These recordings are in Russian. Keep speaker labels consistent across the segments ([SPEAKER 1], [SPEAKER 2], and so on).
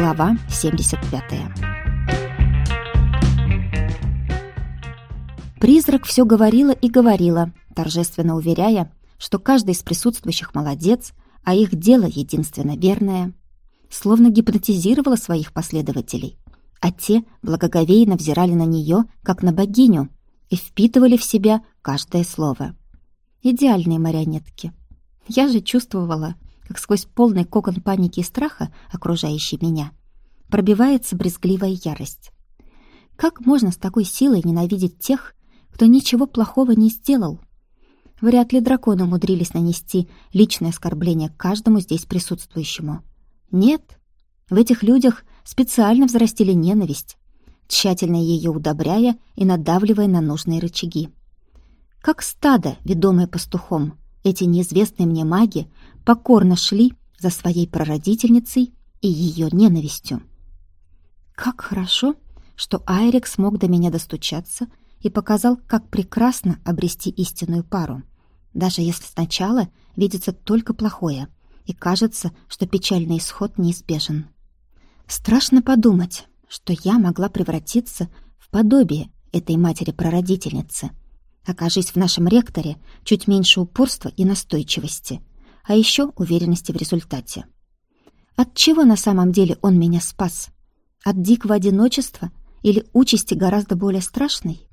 [SPEAKER 1] Глава 75 Призрак все говорила и говорила, торжественно уверяя, что каждый из присутствующих молодец, а их дело единственно верное. Словно гипнотизировала своих последователей, а те благоговейно взирали на нее, как на богиню, и впитывали в себя каждое слово. Идеальные марионетки. Я же чувствовала, как сквозь полный кокон паники и страха, окружающий меня, пробивается брезгливая ярость. Как можно с такой силой ненавидеть тех, кто ничего плохого не сделал? Вряд ли драконы умудрились нанести личное оскорбление каждому здесь присутствующему. Нет, в этих людях специально взрастили ненависть, тщательно ее удобряя и надавливая на нужные рычаги. Как стадо, ведомое пастухом, эти неизвестные мне маги покорно шли за своей прародительницей и ее ненавистью. Как хорошо, что Айрик смог до меня достучаться и показал, как прекрасно обрести истинную пару, даже если сначала видится только плохое, и кажется, что печальный исход неизбежен. Страшно подумать, что я могла превратиться в подобие этой матери-прародительницы. Окажись в нашем ректоре чуть меньше упорства и настойчивости, а еще уверенности в результате. От чего на самом деле он меня спас? От дикого одиночества или участи гораздо более страшной?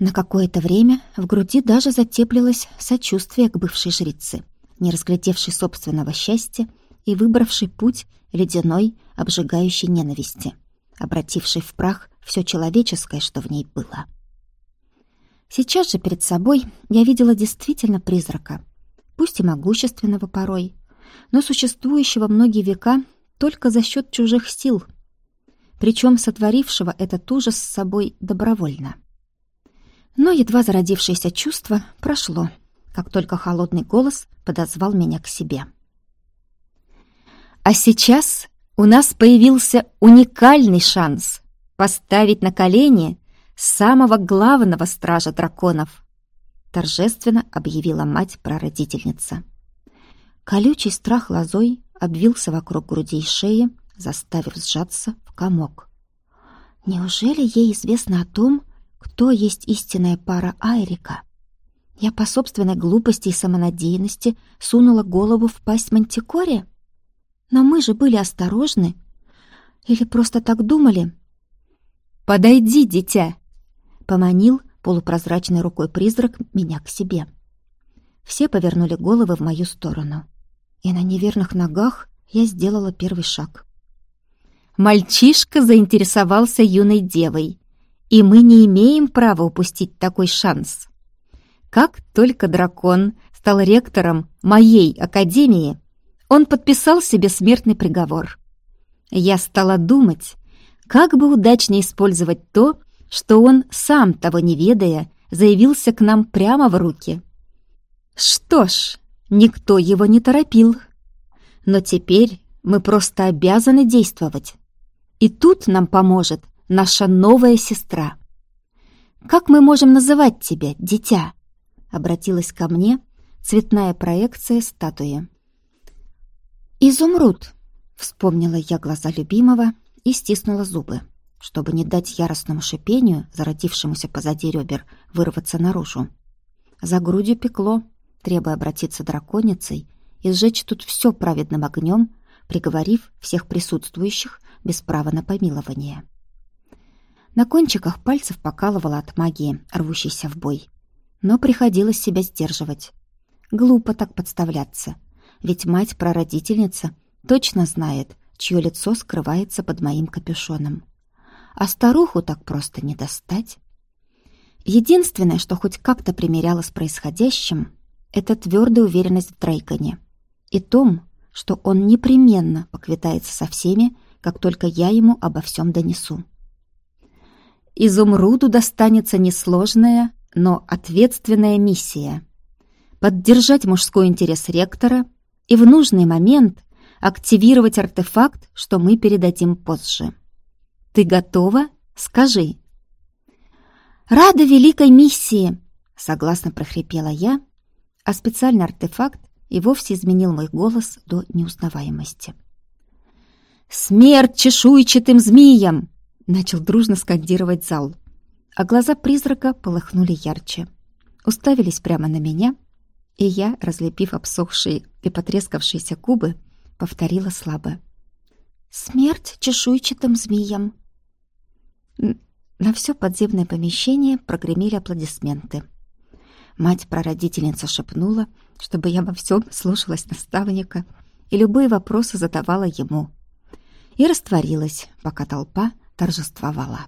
[SPEAKER 1] На какое-то время в груди даже затеплилось сочувствие к бывшей жрице, не разглядевшей собственного счастья и выбравшей путь ледяной, обжигающей ненависти, обратившей в прах все человеческое, что в ней было. Сейчас же перед собой я видела действительно призрака, пусть и могущественного порой, но существующего многие века только за счет чужих сил, причем сотворившего этот ужас с собой добровольно. Но едва зародившееся чувство прошло, как только холодный голос подозвал меня к себе. «А сейчас у нас появился уникальный шанс поставить на колени самого главного стража драконов», торжественно объявила мать-прародительница. Колючий страх лозой обвился вокруг груди и шеи, заставив сжаться комок. Неужели ей известно о том, кто есть истинная пара Айрика? Я по собственной глупости и самонадеянности сунула голову в пасть Мантикоре? Но мы же были осторожны. Или просто так думали? «Подойди, дитя!» — поманил полупрозрачной рукой призрак меня к себе. Все повернули головы в мою сторону. И на неверных ногах я сделала первый шаг. Мальчишка заинтересовался юной девой, и мы не имеем права упустить такой шанс. Как только дракон стал ректором моей академии, он подписал себе смертный приговор. Я стала думать, как бы удачнее использовать то, что он, сам того не ведая, заявился к нам прямо в руки. Что ж, никто его не торопил. Но теперь мы просто обязаны действовать. И тут нам поможет наша новая сестра. «Как мы можем называть тебя, дитя?» Обратилась ко мне цветная проекция статуи. «Изумруд!» — вспомнила я глаза любимого и стиснула зубы, чтобы не дать яростному шипению, зародившемуся позади ребер, вырваться наружу. За грудью пекло, требуя обратиться драконицей и сжечь тут все праведным огнем, приговорив всех присутствующих без права на помилование. На кончиках пальцев покалывало от магии, рвущейся в бой. Но приходилось себя сдерживать. Глупо так подставляться, ведь мать-прародительница точно знает, чье лицо скрывается под моим капюшоном. А старуху так просто не достать. Единственное, что хоть как-то примеряло с происходящим, это твердая уверенность в Дрейконе и том, что он непременно поквитается со всеми, как только я ему обо всем донесу. Изумруду достанется несложная, но ответственная миссия — поддержать мужской интерес ректора и в нужный момент активировать артефакт, что мы передадим позже. Ты готова? Скажи. «Рада великой миссии!» — согласно прохрипела я, а специальный артефакт и вовсе изменил мой голос до неузнаваемости. «Смерть чешуйчатым змеям!» — начал дружно скандировать зал. А глаза призрака полыхнули ярче. Уставились прямо на меня, и я, разлепив обсохшие и потрескавшиеся губы, повторила слабо. «Смерть чешуйчатым змеям!» На все подземное помещение прогремели аплодисменты. Мать-прародительница шепнула, чтобы я во всем слушалась наставника и любые вопросы задавала ему. И растворилась, пока толпа торжествовала.